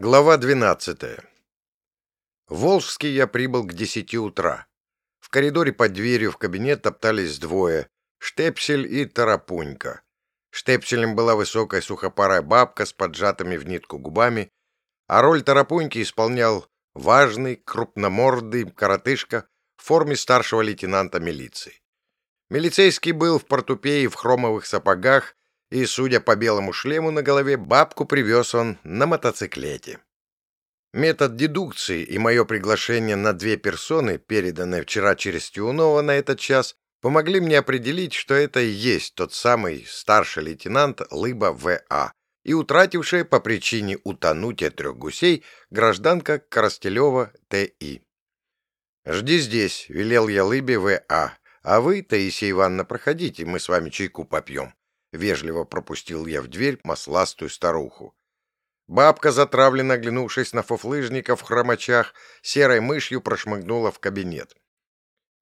Глава 12. В Волжский я прибыл к десяти утра. В коридоре под дверью в кабинет топтались двое — Штепсель и Тарапунька. Штепселем была высокая сухопарая бабка с поджатыми в нитку губами, а роль Тарапуньки исполнял важный, крупномордый коротышка в форме старшего лейтенанта милиции. Милицейский был в портупее и в хромовых сапогах и, судя по белому шлему на голове, бабку привез он на мотоциклете. Метод дедукции и мое приглашение на две персоны, переданное вчера через Тиунова на этот час, помогли мне определить, что это и есть тот самый старший лейтенант Лыба В.А. и утратившая по причине утонутия трех гусей гражданка Коростелева Т.И. «Жди здесь», — велел я Лыбе В.А. «А вы, Таисия Ивановна, проходите, мы с вами чайку попьем». Вежливо пропустил я в дверь масластую старуху. Бабка, затравленно оглянувшись на фуфлыжника в хромачах, серой мышью прошмыгнула в кабинет.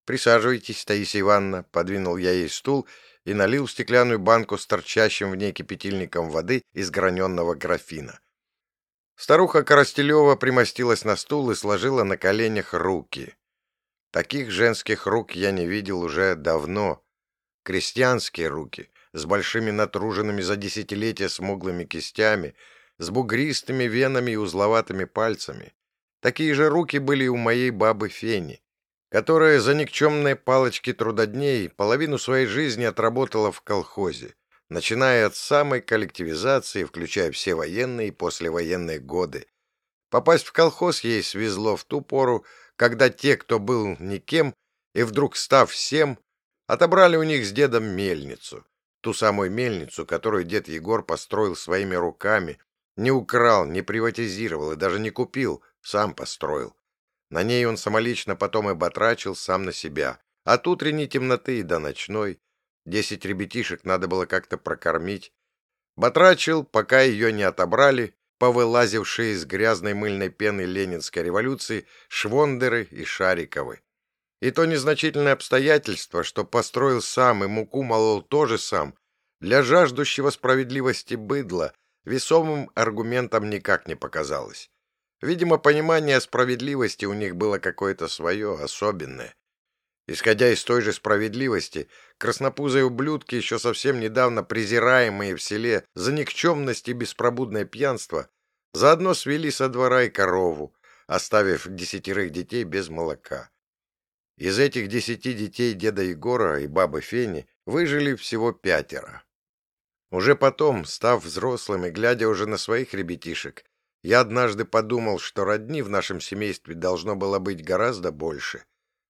«Присаживайтесь, Таисия Ивановна», — подвинул я ей стул и налил стеклянную банку с торчащим в ней кипятильником воды из граненного графина. Старуха Коростелева примостилась на стул и сложила на коленях руки. Таких женских рук я не видел уже давно. Крестьянские руки, с большими натруженными за десятилетия смуглыми кистями, с бугристыми венами и узловатыми пальцами. Такие же руки были и у моей бабы Фени, которая за никчемные палочки трудодней половину своей жизни отработала в колхозе, начиная от самой коллективизации, включая все военные и послевоенные годы. Попасть в колхоз ей свезло в ту пору, когда те, кто был никем, и вдруг став всем, отобрали у них с дедом мельницу, Ту самую мельницу, которую дед Егор построил своими руками, не украл, не приватизировал и даже не купил, сам построил. На ней он самолично потом и батрачил сам на себя. От утренней темноты и до ночной. Десять ребятишек надо было как-то прокормить. Батрачил, пока ее не отобрали, повылазившие из грязной мыльной пены ленинской революции Швондеры и Шариковы. И то незначительное обстоятельство, что построил сам и муку молол тоже сам, для жаждущего справедливости быдла весомым аргументом никак не показалось. Видимо, понимание справедливости у них было какое-то свое, особенное. Исходя из той же справедливости, краснопузые ублюдки, еще совсем недавно презираемые в селе за никчемность и беспробудное пьянство, заодно свели со двора и корову, оставив десятерых детей без молока. Из этих десяти детей деда Егора и бабы Фени выжили всего пятеро. Уже потом, став взрослым и глядя уже на своих ребятишек, я однажды подумал, что родни в нашем семействе должно было быть гораздо больше.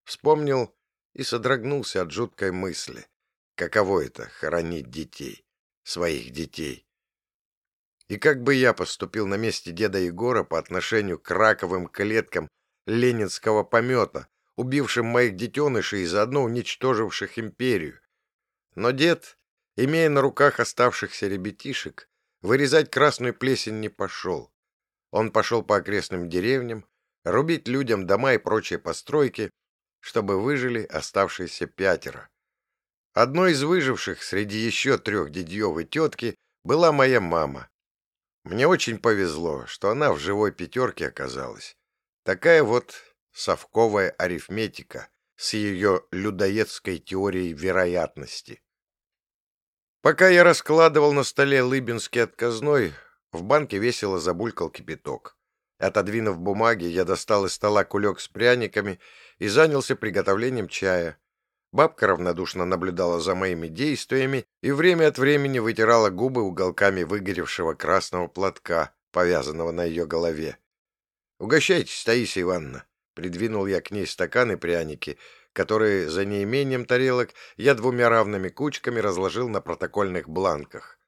Вспомнил и содрогнулся от жуткой мысли. Каково это — хоронить детей, своих детей? И как бы я поступил на месте деда Егора по отношению к раковым клеткам ленинского помета, убившим моих детенышей и заодно уничтоживших империю. Но дед, имея на руках оставшихся ребятишек, вырезать красную плесень не пошел. Он пошел по окрестным деревням, рубить людям дома и прочие постройки, чтобы выжили оставшиеся пятеро. Одной из выживших среди еще трех дядьев и тетки была моя мама. Мне очень повезло, что она в живой пятерке оказалась. Такая вот совковая арифметика с ее людоедской теорией вероятности. Пока я раскладывал на столе лыбинский отказной, в банке весело забулькал кипяток. Отодвинув бумаги, я достал из стола кулек с пряниками и занялся приготовлением чая. Бабка равнодушно наблюдала за моими действиями и время от времени вытирала губы уголками выгоревшего красного платка, повязанного на ее голове. «Угощайтесь, Таисия Ивановна!» Придвинул я к ней стаканы пряники, которые за неимением тарелок я двумя равными кучками разложил на протокольных бланках.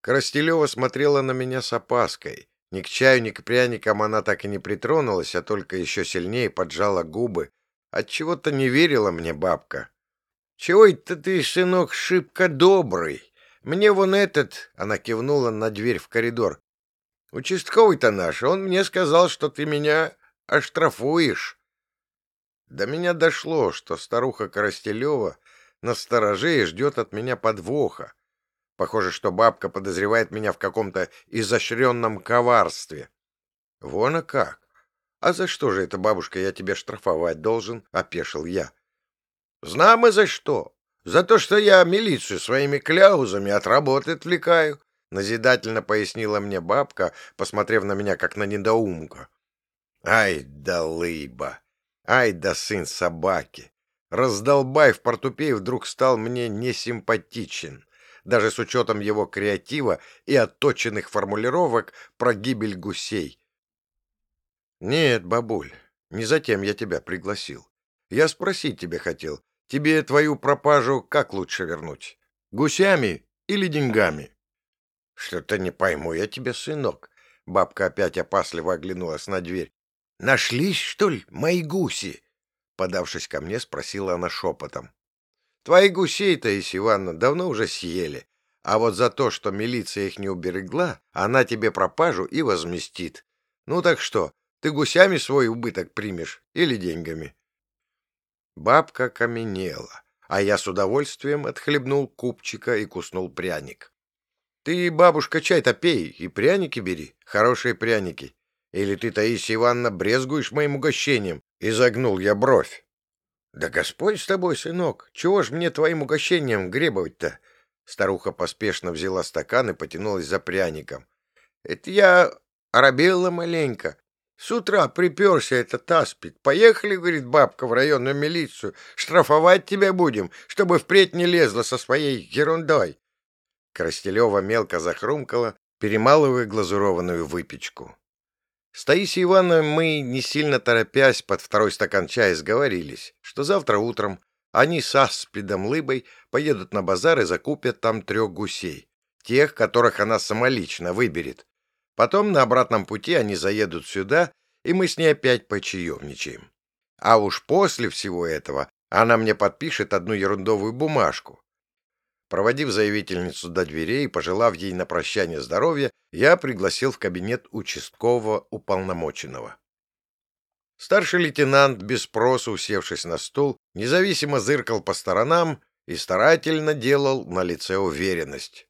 Коростелева смотрела на меня с опаской. Ни к чаю, ни к пряникам она так и не притронулась, а только еще сильнее поджала губы. Отчего-то не верила мне бабка. «Чего это ты, сынок, шибко добрый? Мне вон этот...» — она кивнула на дверь в коридор. «Участковый-то наш, он мне сказал, что ты меня оштрафуешь. До меня дошло, что старуха Коростелева на стороже и ждет от меня подвоха. Похоже, что бабка подозревает меня в каком-то изощренном коварстве. Вон а как. А за что же это, бабушка, я тебя штрафовать должен? Опешил я. Знамо за что. За то, что я милицию своими кляузами от работы отвлекаю. Назидательно пояснила мне бабка, посмотрев на меня, как на недоумка. Ай да лыба! Ай да сын собаки! Раздолбай в портупей вдруг стал мне несимпатичен, даже с учетом его креатива и отточенных формулировок про гибель гусей. Нет, бабуль, не затем я тебя пригласил. Я спросить тебе хотел, тебе твою пропажу как лучше вернуть? Гусями или деньгами? Что-то не пойму я тебе, сынок. Бабка опять опасливо оглянулась на дверь. Нашлись, что ли, мои гуси? Подавшись ко мне, спросила она шепотом. Твои гусей-то, Ись Ивановна, давно уже съели. А вот за то, что милиция их не уберегла, она тебе пропажу и возместит. Ну так что, ты гусями свой убыток примешь или деньгами? Бабка каменела, а я с удовольствием отхлебнул купчика и куснул пряник. Ты, бабушка, чай-то пей и пряники бери, хорошие пряники. Или ты, Таисия Ивановна, брезгуешь моим угощением? Изогнул я бровь. Да Господь с тобой, сынок, чего ж мне твоим угощением гребовать-то? Старуха поспешно взяла стакан и потянулась за пряником. Это я оробела маленько. С утра приперся этот аспид. Поехали, говорит бабка, в районную милицию. Штрафовать тебя будем, чтобы впредь не лезла со своей ерундой. Коростелева мелко захрумкала, перемалывая глазурованную выпечку. С Таисией Ивановной мы, не сильно торопясь, под второй стакан чая сговорились, что завтра утром они с Аспидом Лыбой поедут на базар и закупят там трех гусей, тех, которых она самолично выберет. Потом на обратном пути они заедут сюда, и мы с ней опять почаевничаем. А уж после всего этого она мне подпишет одну ерундовую бумажку, Проводив заявительницу до дверей и пожелав ей на прощание здоровья, я пригласил в кабинет участкового уполномоченного. Старший лейтенант, без спроса усевшись на стул, независимо зыркал по сторонам и старательно делал на лице уверенность.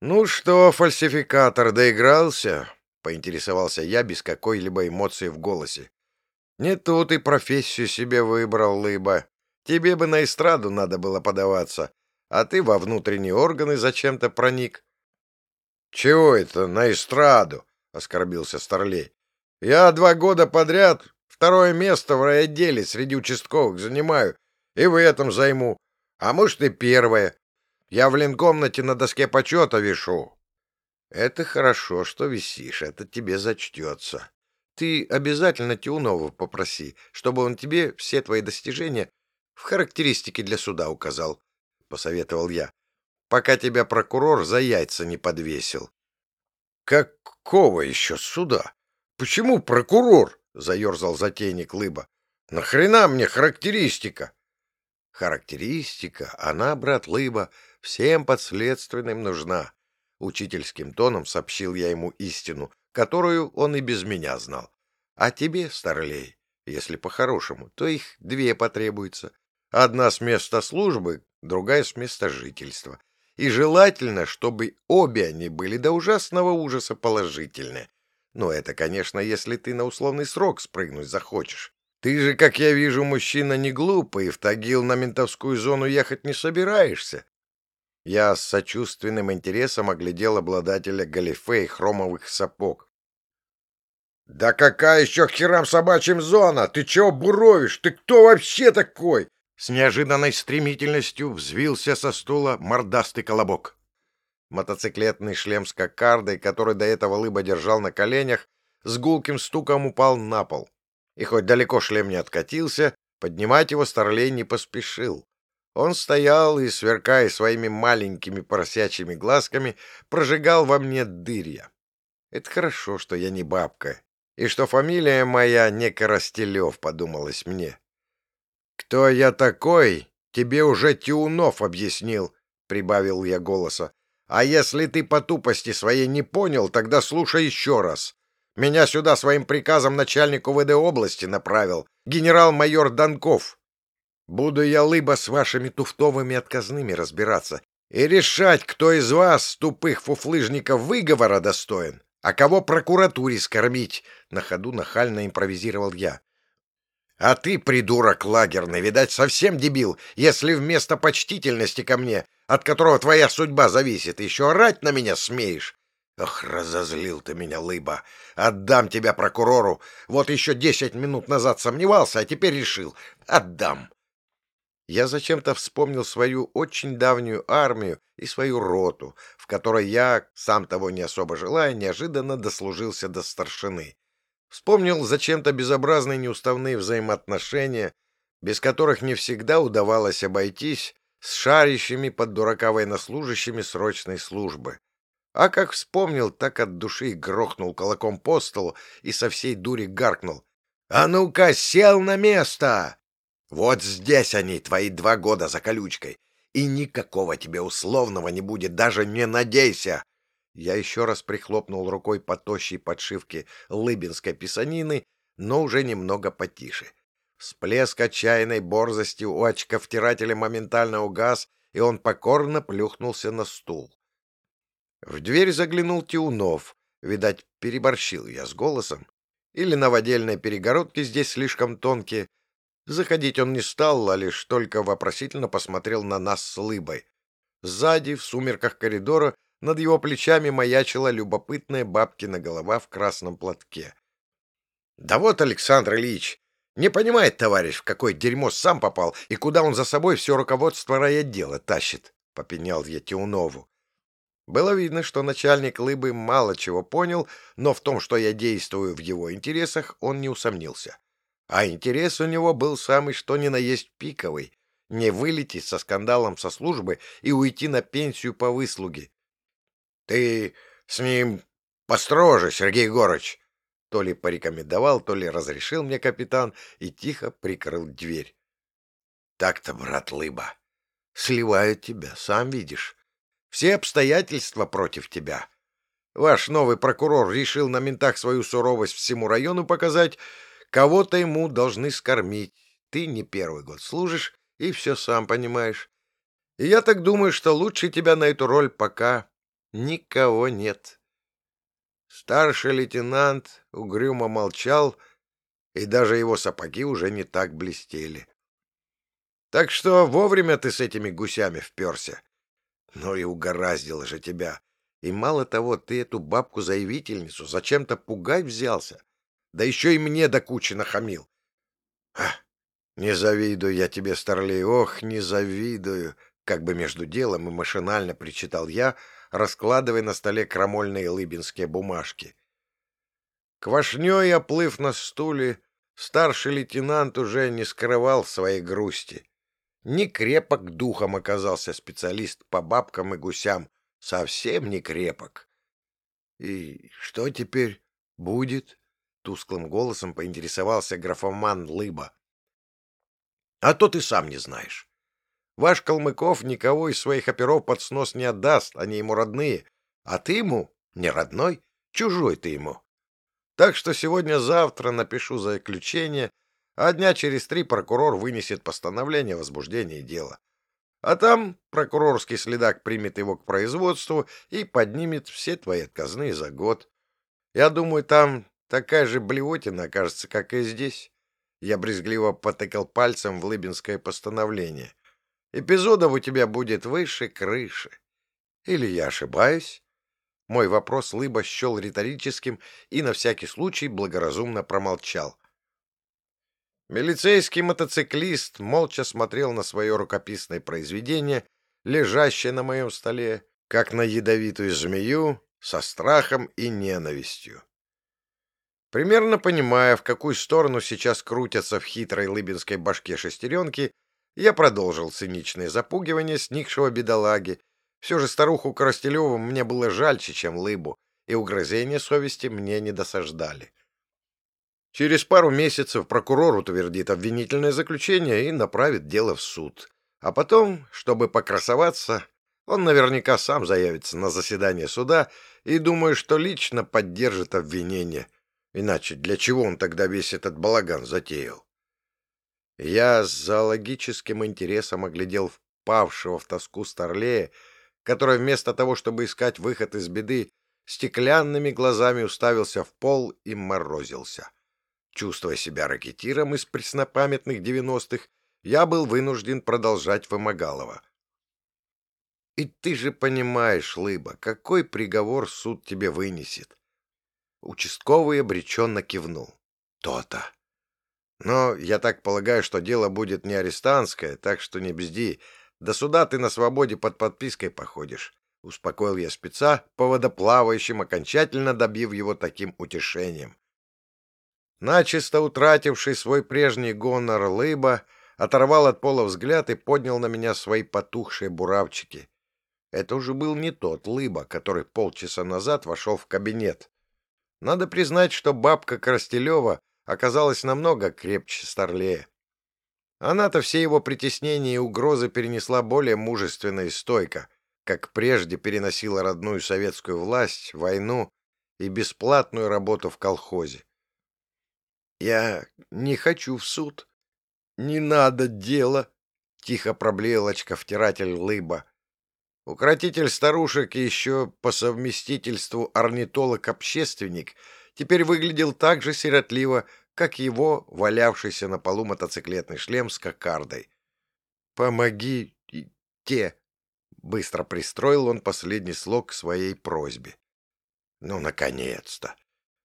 «Ну что, фальсификатор, доигрался?» — поинтересовался я без какой-либо эмоции в голосе. «Не тут и профессию себе выбрал, лыба. Тебе бы на эстраду надо было подаваться, а ты во внутренние органы зачем-то проник. — Чего это на эстраду? — оскорбился Старлей. — Я два года подряд второе место в райотделе среди участковых занимаю, и в этом займу. А может, и первое. Я в ленкомнате на доске почета вешу. — Это хорошо, что висишь, это тебе зачтется. Ты обязательно Тиунова попроси, чтобы он тебе все твои достижения в характеристике для суда указал посоветовал я, пока тебя прокурор за яйца не подвесил. Какого еще суда? Почему прокурор? заерзал затейник Лыба. Нахрена мне характеристика? Характеристика, она, брат Лыба, всем подследственным нужна. Учительским тоном сообщил я ему истину, которую он и без меня знал. А тебе, старлей, если по-хорошему, то их две потребуется. Одна с места службы, другая с места жительства. И желательно, чтобы обе они были до ужасного ужаса положительные. Но это, конечно, если ты на условный срок спрыгнуть захочешь. Ты же, как я вижу, мужчина не глупый, и в Тагил на ментовскую зону ехать не собираешься. Я с сочувственным интересом оглядел обладателя галифе и хромовых сапог. «Да какая еще херам собачьим зона? Ты чего буровишь? Ты кто вообще такой?» С неожиданной стремительностью взвился со стула мордастый колобок. Мотоциклетный шлем с кокардой, который до этого лыба держал на коленях, с гулким стуком упал на пол. И хоть далеко шлем не откатился, поднимать его Старлей не поспешил. Он стоял и, сверкая своими маленькими поросячьими глазками, прожигал во мне дырья. Это хорошо, что я не бабка, и что фамилия моя не Коростелев, подумалось мне. «Кто я такой, тебе уже Тиунов объяснил», — прибавил я голоса. «А если ты по тупости своей не понял, тогда слушай еще раз. Меня сюда своим приказом начальник УВД области направил, генерал-майор Донков. Буду я лыбо с вашими туфтовыми отказными разбираться и решать, кто из вас, тупых фуфлыжников, выговора достоин, А кого прокуратуре скормить? На ходу нахально импровизировал я. А ты, придурок лагерный, видать, совсем дебил, если вместо почтительности ко мне, от которого твоя судьба зависит, еще орать на меня смеешь. Ох, разозлил ты меня, лыба. Отдам тебя прокурору. Вот еще десять минут назад сомневался, а теперь решил. Отдам. Я зачем-то вспомнил свою очень давнюю армию и свою роту, в которой я, сам того не особо желая, неожиданно дослужился до старшины. Вспомнил зачем-то безобразные неуставные взаимоотношения, без которых не всегда удавалось обойтись с шарящими под дурака военнослужащими срочной службы. А как вспомнил, так от души грохнул кулаком по столу и со всей дури гаркнул. «А ну-ка, сел на место!» Вот здесь они, твои два года за колючкой. И никакого тебе условного не будет, даже не надейся. Я еще раз прихлопнул рукой по тощей подшивке лыбинской писанины, но уже немного потише. Всплеск отчаянной борзости у очковтирателя моментально угас, и он покорно плюхнулся на стул. В дверь заглянул Тиунов. Видать, переборщил я с голосом. Или новодельные перегородки здесь слишком тонкие, Заходить он не стал, а лишь только вопросительно посмотрел на нас с лыбой. Сзади, в сумерках коридора, над его плечами маячила любопытная бабкина голова в красном платке. — Да вот, Александр Ильич, не понимает товарищ, в какое дерьмо сам попал и куда он за собой все руководство райотдела тащит, — попенял я Тиунову. Было видно, что начальник Лыбы мало чего понял, но в том, что я действую в его интересах, он не усомнился. А интерес у него был самый что ни на есть пиковый — не вылететь со скандалом со службы и уйти на пенсию по выслуге. — Ты с ним построже, Сергей Егорыч! То ли порекомендовал, то ли разрешил мне капитан и тихо прикрыл дверь. — Так-то, брат Лыба, сливают тебя, сам видишь. Все обстоятельства против тебя. Ваш новый прокурор решил на ментах свою суровость всему району показать, Кого-то ему должны скормить. Ты не первый год служишь и все сам понимаешь. И я так думаю, что лучше тебя на эту роль пока никого нет. Старший лейтенант угрюмо молчал, и даже его сапоги уже не так блестели. Так что вовремя ты с этими гусями вперся. Ну и угораздило же тебя. И мало того, ты эту бабку-заявительницу зачем-то пугать взялся да еще и мне до кучи нахамил. Ах, не завидую я тебе, старлей, ох, не завидую, как бы между делом и машинально причитал я, раскладывая на столе крамольные лыбинские бумажки. Квашней, оплыв на стуле, старший лейтенант уже не скрывал своей грусти. Не крепок духом оказался специалист по бабкам и гусям, совсем не крепок. И что теперь будет? Тусклым голосом поинтересовался графоман Лыба. — А то ты сам не знаешь. Ваш Калмыков никого из своих оперов под снос не отдаст, они ему родные, а ты ему не родной, чужой ты ему. Так что сегодня-завтра напишу заключение, а дня через три прокурор вынесет постановление о возбуждении дела. А там прокурорский следак примет его к производству и поднимет все твои отказные за год. Я думаю, там Такая же блевотина, кажется, как и здесь. Я брезгливо потыкал пальцем в лыбинское постановление. Эпизодов у тебя будет выше крыши. Или я ошибаюсь? Мой вопрос Лыба счел риторическим и на всякий случай благоразумно промолчал. Милицейский мотоциклист молча смотрел на свое рукописное произведение, лежащее на моем столе, как на ядовитую змею, со страхом и ненавистью. Примерно понимая, в какую сторону сейчас крутятся в хитрой лыбинской башке шестеренки, я продолжил циничное запугивание сникшего бедолаги. Все же старуху Коростелеву мне было жальче, чем лыбу, и угрызения совести мне не досаждали. Через пару месяцев прокурор утвердит обвинительное заключение и направит дело в суд. А потом, чтобы покрасоваться, он наверняка сам заявится на заседание суда и думаю, что лично поддержит обвинение — Иначе для чего он тогда весь этот балаган затеял? Я с зоологическим интересом оглядел впавшего в тоску старлея, который вместо того, чтобы искать выход из беды, стеклянными глазами уставился в пол и морозился. Чувствуя себя ракетиром из преснопамятных девяностых, я был вынужден продолжать Вымогалова. И ты же понимаешь, Лыба, какой приговор суд тебе вынесет. Участковый обреченно кивнул. То-то. Но я так полагаю, что дело будет не арестантское, так что не бзди. До суда ты на свободе под подпиской походишь. Успокоил я спеца по водоплавающим, окончательно добив его таким утешением. Начисто утративший свой прежний гонор лыба, оторвал от пола взгляд и поднял на меня свои потухшие буравчики. Это уже был не тот лыба, который полчаса назад вошел в кабинет. Надо признать, что бабка Коростелева оказалась намного крепче Старлея. Она-то все его притеснения и угрозы перенесла более мужественно и стойко, как прежде переносила родную советскую власть, войну и бесплатную работу в колхозе. «Я не хочу в суд. Не надо дела», — тихо проблеял очковтиратель Лыба. Укротитель старушек и еще по совместительству орнитолог-общественник теперь выглядел так же сиротливо, как его валявшийся на полу мотоциклетный шлем с кокардой. «Помоги те!» Быстро пристроил он последний слог к своей просьбе. «Ну, наконец-то!»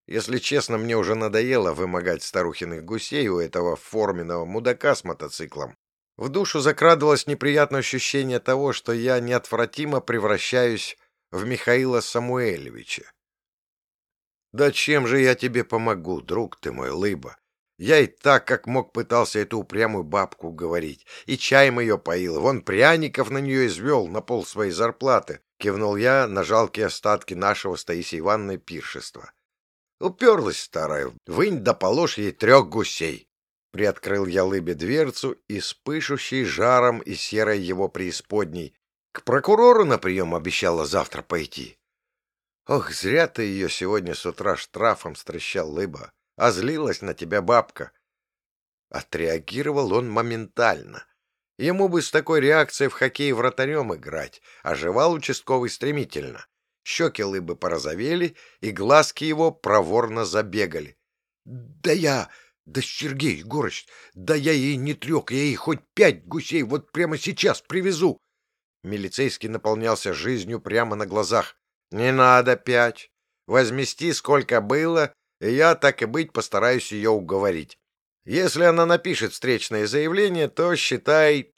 Если честно, мне уже надоело вымогать старухиных гусей у этого форменного мудака с мотоциклом. В душу закрадывалось неприятное ощущение того, что я неотвратимо превращаюсь в Михаила Самуэльевича. «Да чем же я тебе помогу, друг ты мой, лыба? Я и так, как мог, пытался эту упрямую бабку уговорить. И чаем ее поил, вон пряников на нее извел на пол своей зарплаты», — кивнул я на жалкие остатки нашего с Таисией Ивановной пиршества. Уперлась старая, вынь да положь ей трех гусей. Приоткрыл я лыбе дверцу и с пышущей жаром и серой его преисподней. К прокурору на прием обещала завтра пойти. Ох, зря ты ее сегодня с утра штрафом встречал, лыба. А злилась на тебя бабка. Отреагировал он моментально. Ему бы с такой реакцией в хоккей вратарем играть, оживал участковый стремительно. Щеки лыбы порозовели, и глазки его проворно забегали. — Да я... Да, Сергей Егорыч, да я ей не трек, я ей хоть пять гусей вот прямо сейчас привезу. Милицейский наполнялся жизнью прямо на глазах. Не надо пять. Возмести сколько было, и я, так и быть, постараюсь ее уговорить. Если она напишет встречное заявление, то, считай,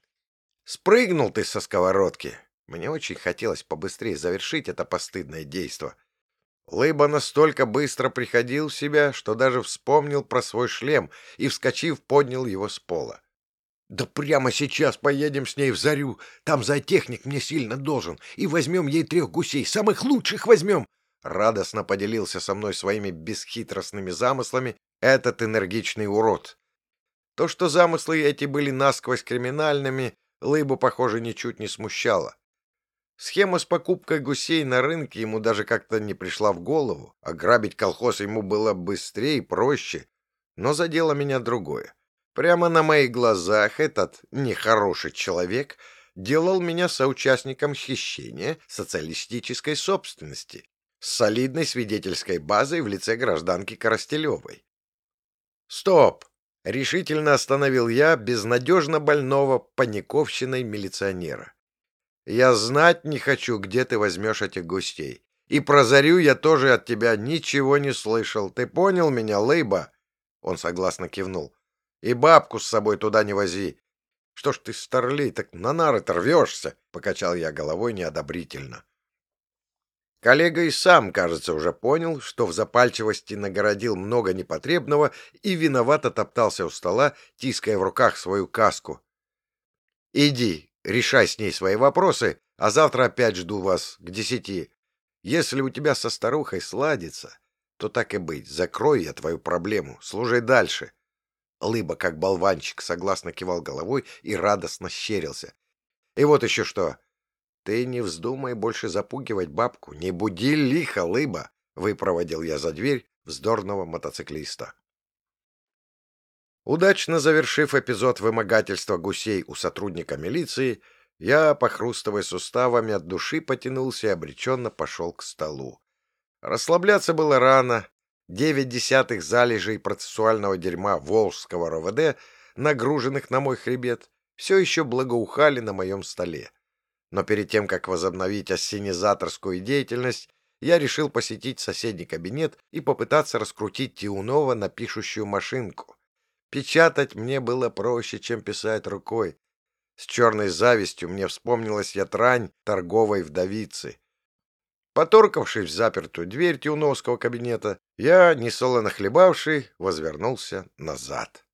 спрыгнул ты со сковородки. Мне очень хотелось побыстрее завершить это постыдное действо. Лыба настолько быстро приходил в себя, что даже вспомнил про свой шлем и, вскочив, поднял его с пола. «Да прямо сейчас поедем с ней в Зарю, там зоотехник мне сильно должен, и возьмем ей трех гусей, самых лучших возьмем!» Радостно поделился со мной своими бесхитростными замыслами этот энергичный урод. То, что замыслы эти были насквозь криминальными, Лыбу, похоже, ничуть не смущало. Схема с покупкой гусей на рынке ему даже как-то не пришла в голову. Ограбить колхоз ему было быстрее и проще. Но задело меня другое. Прямо на моих глазах этот нехороший человек делал меня соучастником хищения социалистической собственности с солидной свидетельской базой в лице гражданки Коростелевой. «Стоп!» — решительно остановил я безнадежно больного паниковщиной милиционера. Я знать не хочу, где ты возьмешь этих гостей. И про зарю я тоже от тебя ничего не слышал. Ты понял меня, Лейба?» Он согласно кивнул. «И бабку с собой туда не вози. Что ж ты, старлей, так на нары-то рвешься?» Покачал я головой неодобрительно. Коллега и сам, кажется, уже понял, что в запальчивости нагородил много непотребного и виновато топтался у стола, тиская в руках свою каску. «Иди, Решай с ней свои вопросы, а завтра опять жду вас к десяти. Если у тебя со старухой сладится, то так и быть, закрой я твою проблему, служи дальше. Лыба, как болванчик, согласно кивал головой и радостно щерился. И вот еще что. Ты не вздумай больше запугивать бабку, не буди лихо, Лыба, выпроводил я за дверь вздорного мотоциклиста. Удачно завершив эпизод вымогательства гусей у сотрудника милиции, я, похрустывая суставами от души, потянулся и обреченно пошел к столу. Расслабляться было рано. Девять десятых залежей процессуального дерьма Волжского РОВД, нагруженных на мой хребет, все еще благоухали на моем столе. Но перед тем, как возобновить ассенизаторскую деятельность, я решил посетить соседний кабинет и попытаться раскрутить Тиунова на пишущую машинку. Печатать мне было проще, чем писать рукой. С черной завистью мне вспомнилась ятрань торговой вдовицы. Поторкавшись в запертую дверь Тиуновского кабинета, я, несолоно хлебавший, возвернулся назад.